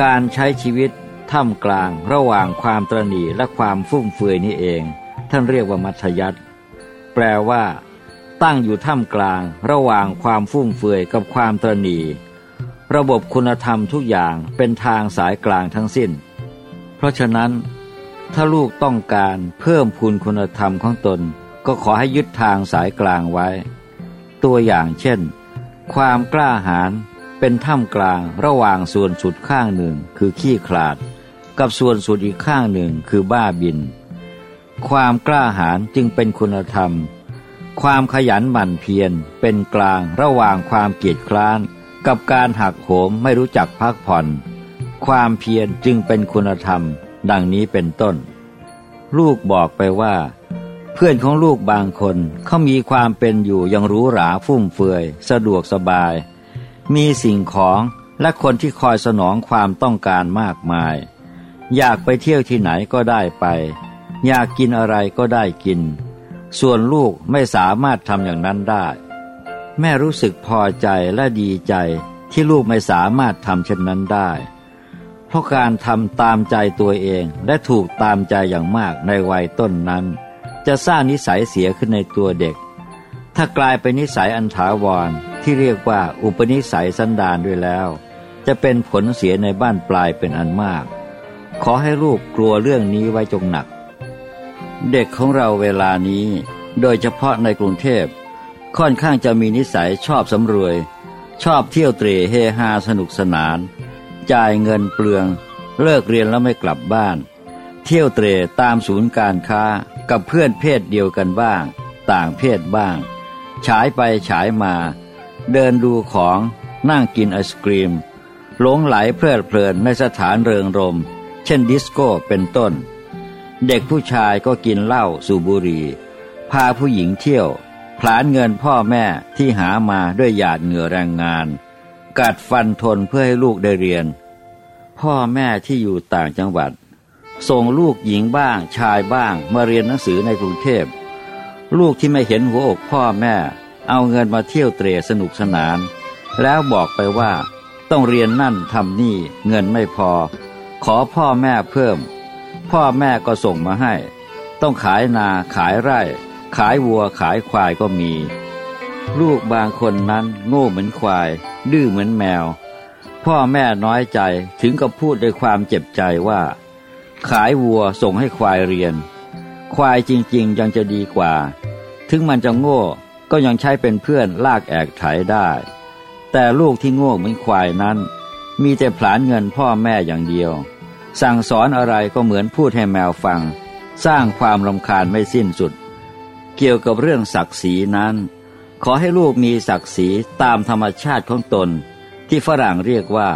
การใช้ชีวิตท่ามกลางระหว่างความตรณีและความฟุ่มเฟือยนี้เอง ท่านเรียกว่ามัธยัติแปลว่า ตั้งอยู่ท่ามกลางระหว่างความฟุ่มเฟือยกับความตรณีระบบคุณธรรมทุกอย่างเป็นทางสายกลางทั้งสิ้น เพราะฉะนั้น ถ้าลูกต้องการเพิ่มพูนคุณธรรมของตน ก็ขอให้ยึดทางสายกลางไว้ ตัวอย่างเช่น ความกล้าหาญ เป็นท่ามกลางระหว่างส่วนสุดข้างหนึ่งคือขี้ขลาด กับส่วนสุดอีกข้างหนึ่งคือบ้าบิน ความกล้าหาญจึงเป็นคุณธรรม ความขยันหมั่นเพียรเป็นกลางระหว่างความเกียจคร้าน กับการหักโหมไม่รู้จักพักผ่อน ความเพียรจึงเป็นคุณธรรม ดังนี้เป็นต้น ลูกบอกไปว่า เพื่อนของลูกบางคนเขามีความเป็นอยู่ยังรู้หราฟุ่มเฟือย สะดวกสบาย มีสิ่งของและคนที่คอยสนองความต้องการมากมาย อยากไปเที่ยวที่ไหนก็ได้ไป อยากกินอะไรก็ได้กิน ส่วนลูกไม่สามารถทำอย่างนั้นได้ แม่รู้สึกพอใจและดีใจที่ลูกไม่สามารถทำเช่นนั้นได้ เพราะการทำตามใจตัวเองและถูกตามใจอย่างมากในวัยต้นนั้น จะสร้างนิสัยเสียขึ้นในตัวเด็ก ถ้ากลายเป็นนิสัยอันถาวร ที่เรียกว่าอุปนิสัยสันดานด้วยแล้ว จะเป็นผลเสียในบ้านปลายเป็นอันมาก ขอให้ลูกกลัวเรื่องนี้ไว้จงหนัก เด็กของเราเวลานี้ โดยเฉพาะในกรุงเทพ ค่อนข้างจะมีนิสัยชอบสำรวย ชอบเที่ยวเตร่เฮฮาสนุกสนาน จ่ายเงินเปลือง เลิกเรียนแล้วไม่กลับบ้าน เที่ยวเตร่ตามศูนย์การค้ากับเพื่อนเพศเดียวกันบ้าง ต่างเพศบ้าง ฉายไปฉายมา เดินดูของ นั่งกินไอศกรีม หลงไหลเพลิดเพลินในสถานเริงรม เช่นดิสโก้เป็นต้น เด็กผู้ชายก็กินเหล้าสูบบุหรี่พาผู้หญิงเที่ยว ผลานเงินพ่อแม่ที่หามาด้วยหยาดเหงื่อแรงงาน กัดฟันทนเพื่อให้ลูกได้เรียน พ่อแม่ที่อยู่ต่างจังหวัด ส่งลูกหญิงบ้างชายบ้างมาเรียนหนังสือในกรุงเทพ ลูกที่ไม่เห็นหัวอกพ่อแม่ เอาเงินมาเที่ยวเตรสนุกสนาน แล้วบอกไปว่าต้องเรียนนั่นทำนี่เงินไม่พอ ขอพ่อแม่เพิ่ม พ่อแม่ก็ส่งมาให้ ต้องขายนาขายไร่ ขายวัวขายควายก็มี ลูกบางคนนั้นโง่เหมือนควาย ดื้อเหมือนแมว พ่อแม่น้อยใจถึงกับพูดด้วยความเจ็บใจว่า ขายวัวส่งให้ควายเรียน ควายจริง ๆ ยังจะดีกว่า ถึงมันจะโง่ ก็ยังใช้เป็นเพื่อนลากแอกไถได้ แต่ลูกที่โง่เหมือนควายนั้น มีแต่ผลานเงินพ่อแม่อย่างเดียว สั่งสอนอะไรก็เหมือนพูดให้แมวฟัง สร้างความรำคาญไม่สิ้นสุด เกี่ยวกับเรื่องศักดิ์ศรีนั้น ขอให้ลูกมีศักดิ์ศรีตามธรรมชาติของตน ที่ฝรั่งเรียกว่า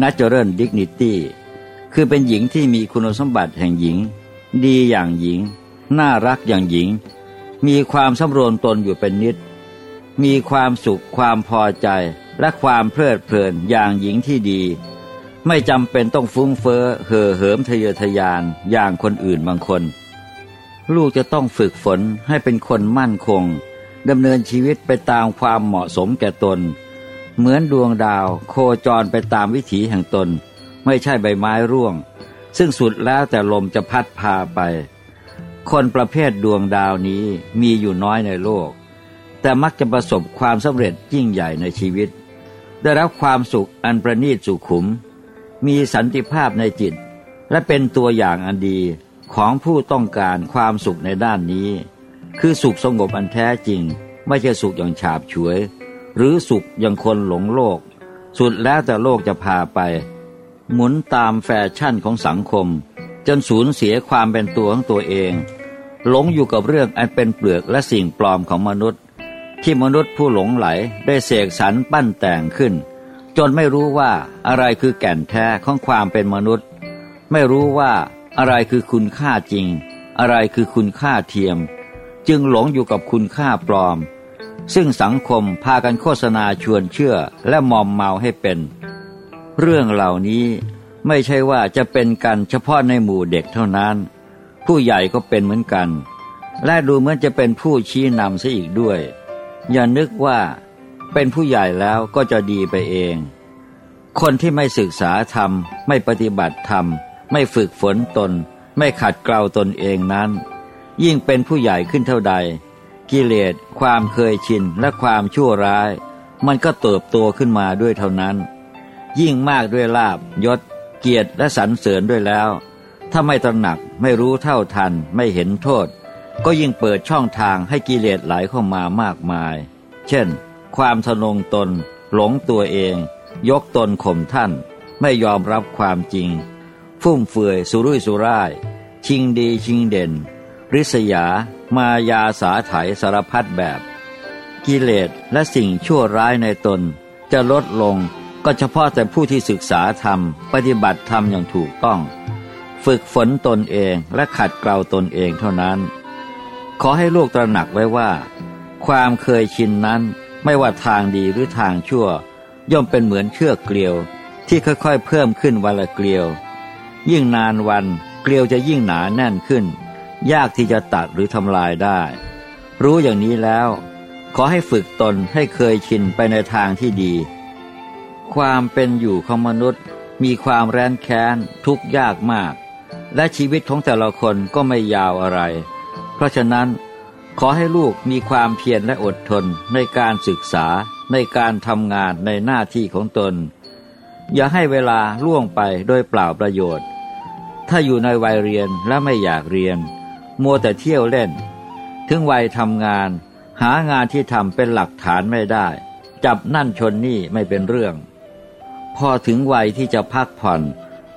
natural dignity คือเป็นหญิงที่มีคุณสมบัติแห่งหญิง ดีอย่างหญิง น่ารักอย่างหญิง มีความสำรวมตนอยู่เป็นนิด มีความสุขความพอใจและความเพลิดเพลินอย่างหญิงที่ดี ไม่จำเป็นต้องฟุ้งเฟ้อเห่อเหิมทะเยอทะยานอย่างคนอื่นบางคน ลูกจะต้องฝึกฝนให้เป็นคนมั่นคงดำเนินชีวิตไปตามความเหมาะสมแก่ตน เหมือนดวงดาวโคจรไปตามวิถีแห่งตน ไม่ใช่ใบไม้ร่วง ซึ่งสุดแล้วแต่ลมจะพัดพาไป คนประเภทดวงดาวนี้มีอยู่น้อยในโลก แต่มักจะประสบความสำเร็จยิ่งใหญ่ในชีวิต ได้รับความสุขอันประณีตสุขุม มีสันติภาพในจิต และเป็นตัวอย่างอันดีของผู้ต้องการความสุขในด้านนี้ คือสุขสงบอันแท้จริง ไม่ใช่สุขอย่างฉาบฉวย หรือสุขอย่างคนหลงโลก สุดแล้วแต่โลกจะพาไป หมุนตามแฟชั่นของสังคม จนสูญเสียความเป็นตัวของตัวเอง หลงอยู่กับเรื่องอันเป็นเปลือกและสิ่งปลอมของมนุษย์ ที่มนุษย์ผู้หลงไหลได้เสกสรรปั้นแต่งขึ้น จนไม่รู้ว่าอะไรคือแก่นแท้ของความเป็นมนุษย์ ไม่รู้ว่าอะไรคือคุณค่าจริง อะไรคือคุณค่าเทียม จึงหลงอยู่กับคุณค่าปลอม ซึ่งสังคมพากันโฆษณาชวนเชื่อและมอมเมาให้เป็น เรื่องเหล่านี้ไม่ใช่ว่าจะเป็นกันเฉพาะในหมู่เด็กเท่านั้น ผู้ใหญ่ก็เป็นเหมือนกัน และดูเหมือนจะเป็นผู้ชี้นำซะอีกด้วย อย่านึกว่าเป็นผู้ใหญ่แล้วก็จะดีไปเอง คนที่ไม่ศึกษาธรรม ไม่ปฏิบัติธรรม ไม่ฝึกฝนตน ไม่ขัดเกลาตนเองนั้น ยิ่งเป็นผู้ใหญ่ขึ้นเท่าใด กิเลสความเคยชินและความชั่วร้าย มันก็เติบโตขึ้นมาด้วยเท่านั้น ยิ่งมากด้วยลาบยศเกียรติและสรรเสริญด้วยแล้ว ถ้าไม่ตระหนักไม่รู้เท่าทันไม่เห็นโทษ ก็ยิ่งเปิดช่องทางให้กิเลสไหลเข้ามามากมาย เช่น ความทนงตน หลงตัวเอง ยกตนข่มท่าน ไม่ยอมรับความจริง ฟุ่มเฟือยสุรุ่ยสุร่าย ชิงดีชิงเด่น ริษยา มายาสาไถสารพัดแบบ กิเลสและสิ่งชั่วร้ายในตน จะลดลงก็เฉพาะแต่ผู้ที่ศึกษาธรรม ปฏิบัติธรรมอย่างถูกต้อง ฝึกฝนตนเองและขัดเกลาตนเองเท่านั้น ขอให้ลูกตระหนักไว้ว่า ความเคยชินนั้นไม่ว่าทางดีหรือทางชั่ว ย่อมเป็นเหมือนเชือกเกลียว ที่ค่อยๆ เพิ่มขึ้นวันละเกลียว ยิ่งนานวันเกลียวจะยิ่งหนาแน่นขึ้น ยากที่จะตัดหรือทำลายได้ รู้อย่างนี้แล้ว ขอให้ฝึกตนให้เคยชินไปในทางที่ดี ความเป็นอยู่ของมนุษย์ มีความแร้นแค้นทุกยากมาก และชีวิตของแต่ละคนก็ไม่ยาวอะไร เพราะฉะนั้นขอให้ลูกมีความเพียรและอดทนในการศึกษาในการทำงานในหน้าที่ของตน อย่าให้เวลาล่วงไปโดยเปล่าประโยชน์ ถ้าอยู่ในวัยเรียนและไม่อยากเรียน มัวแต่เที่ยวเล่น ถึงวัยทำงาน หางานที่ทำเป็นหลักฐานไม่ได้ จับนั่นชนนี่ไม่เป็นเรื่อง พอถึงวัยที่จะพักผ่อน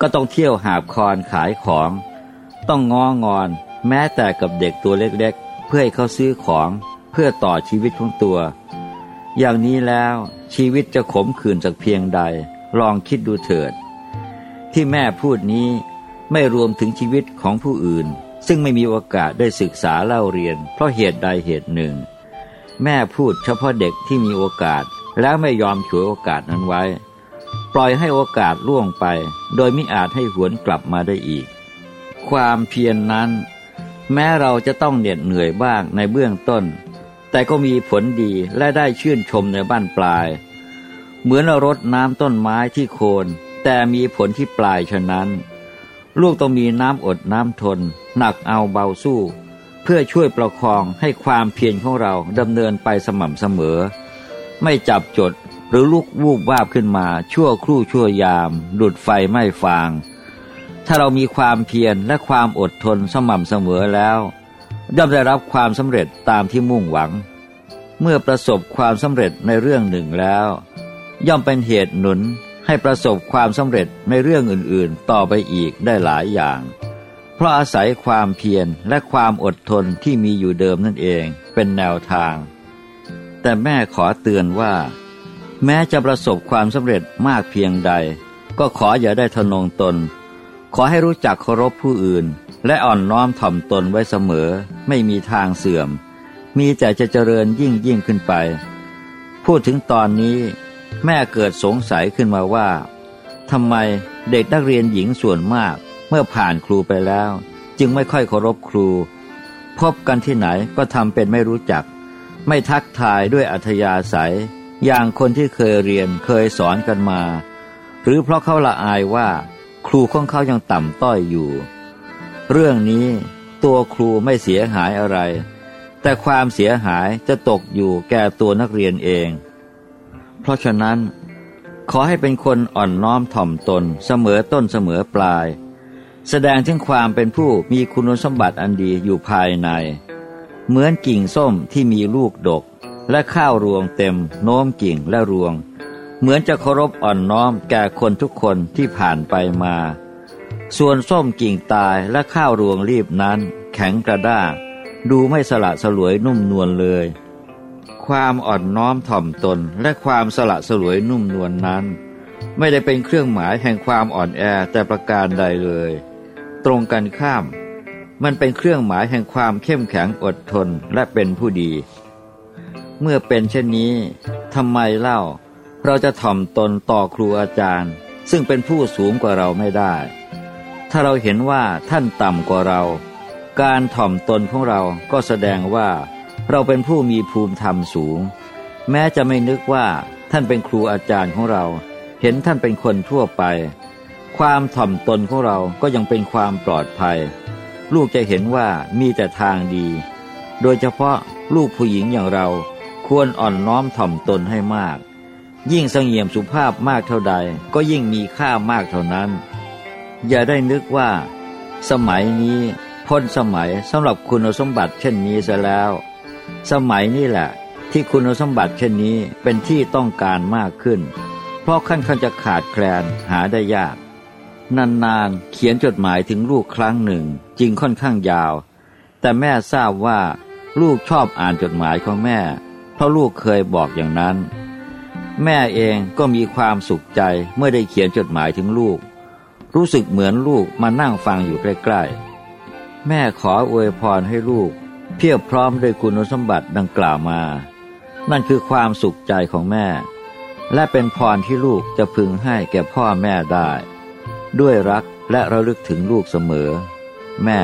ก็ต้องเที่ยวหาบคอนขายของ ต้องงองอน แม้แต่กับเด็กตัวเล็กๆ เพื่อให้เขาซื้อของเพื่อต่อชีวิตของตัว อย่างนี้แล้วชีวิตจะขมขื่นจากเพียงใด ลองคิดดูเถิด ที่แม่พูดนี้ไม่รวมถึงชีวิตของผู้อื่น ซึ่งไม่มีโอกาสได้ศึกษาเล่าเรียน เพราะเหตุใดเหตุหนึ่ง แม่พูดเฉพาะเด็กที่มีโอกาส แล้วไม่ยอมฉวยโอกาสนั้นไว้ ปล่อยให้โอกาสล่วงไป โดยไม่อาจให้หวนกลับมาได้อีก ความเพียรนนั้น แม้เราจะต้องเหน็ดเหนื่อยบ้างในเบื้องต้น แต่ก็มีผลดีและได้ชื่นชมในบ้านปลาย เหมือนรดน้ำต้นไม้ที่โคน แต่มีผลที่ปลายฉะนั้น ลูกต้องมีน้ำอดน้ำทน หนักเอาเบาสู้ เพื่อช่วยประคองให้ความเพียรของเราดำเนินไปสม่ำเสมอ ไม่จับจด หรือลุกวูบวาบขึ้นมาชั่วครู่ชั่วยามดุดไฟไม่ฟาง ถ้าเรามีความเพียรและความอดทนสม่ำเสมอแล้ว ย่อมได้รับความสำเร็จตามที่มุ่งหวัง เมื่อประสบความสำเร็จในเรื่องหนึ่งแล้ว ย่อมเป็นเหตุหนุนให้ประสบความสำเร็จในเรื่องอื่นๆ ต่อไปอีกได้หลายอย่าง เพราะอาศัยความเพียรและความอดทนที่มีอยู่เดิมนั่นเองเป็นแนวทาง แต่แม่ขอเตือนว่า แม้จะประสบความสำเร็จมากเพียงใด ก็ขออย่าได้ทนงตน ขอให้รู้จักเคารพผู้อื่น และอ่อนน้อมถ่อมตนไว้เสมอ ไม่มีทางเสื่อม มีแต่จะเจริญยิ่งยิ่งขึ้นไป พูดถึงตอนนี้ แม่เกิดสงสัยขึ้นมาว่าทำไมเด็กนักเรียนหญิงส่วนมาก เมื่อผ่านครูไปแล้ว จึงไม่ค่อยเคารพครู พบกันที่ไหนก็ทำเป็นไม่รู้จัก ไม่ทักทายด้วยอัธยาศัย อย่างคนที่เคยเรียนเคยสอนกันมา หรือเพราะเขาละอายว่า ครูของเขายังต่ำต้อยอยู่ เรื่องนี้ตัวครูไม่เสียหายอะไร แต่ความเสียหายจะตกอยู่แก่ตัวนักเรียนเอง เพราะฉะนั้น ขอให้เป็นคนอ่อนน้อมถ่อมตนเสมอต้นเสมอปลาย แสดงถึงความเป็นผู้มีคุณสมบัติอันดีอยู่ภายใน เหมือนกิ่งส้มที่มีลูกดก และข้าวรวงเต็ม โน้มกิ่งและรวง เหมือนจะเคารพอ่อนน้อมแก่คนทุกคนที่ผ่านไปมา ส่วนส้มกิ่งตายและข้าวรวงรีบนั้น แข็งกระด้างดูไม่สละสลวยนุ่มนวลเลย ความอ่อนน้อมถ่อมตนและความสละสลวยนุ่มนวลนนั้น ไม่ได้เป็นเครื่องหมายแห่งความอ่อนแอแต่ประการใดเลย ตรงกันข้าม มันเป็นเครื่องหมายแห่งความเข้มแข็งอดทนและเป็นผู้ดี เมื่อเป็นเช่นนี้ทำไมเล่า เราจะถ่อมตนต่อครูอาจารย์ ซึ่งเป็นผู้สูงกว่าเราไม่ได้ ถ้าเราเห็นว่าท่านต่ำกว่าเรา การถ่อมตนของเราก็แสดงว่า เราเป็นผู้มีภูมิธรรมสูง แม้จะไม่นึกว่าท่านเป็นครูอาจารย์ของเรา เห็นท่านเป็นคนทั่วไป ความถ่อมตนของเราก็ยังเป็นความปลอดภัย ลูกจะเห็นว่ามีแต่ทางดี โดยเฉพาะลูกผู้หญิงอย่างเรา ควรอ่อนน้อมถ่อมตนให้มาก ยิ่งสงเงียมสุภาพมากเท่าใด ก็ยิ่งมีค่ามากเท่านั้น อย่าได้นึกว่า สมัยนี้พ้นสมัยสำหรับคุณสมบัติเช่นนี้ซะแล้ว สมัยนี้แหละ ที่คุณสมบัติเช่นนี้เป็นที่ต้องการมากขึ้น เพราะขั้นขั้นจะขาดแคลนหาได้ยาก นานๆเขียนจดหมายถึงลูกครั้งหนึ่งจริงค่อนข้างยาว แต่แม่ทราบว่าลูกชอบอ่านจดหมายของแม่ ราะลูกเคยบอกอย่างนั้น แม่เองก็มีความสุขใจเมื่อได้เขียนจดหมายถึงลูก รู้สึกเหมือนลูกมานั่งฟังอยู่ใกล้ๆ แม่ขออวยพรให้ลูก เพียบพร้อมด้วยคุณสมบัติดังกล่าวมา นั่นคือความสุขใจของแม่ และเป็นพรที่ลูกจะพึงให้แก่พ่อแม่ได้ ด้วยรักและระลึกถึงลูกเสมอ แม่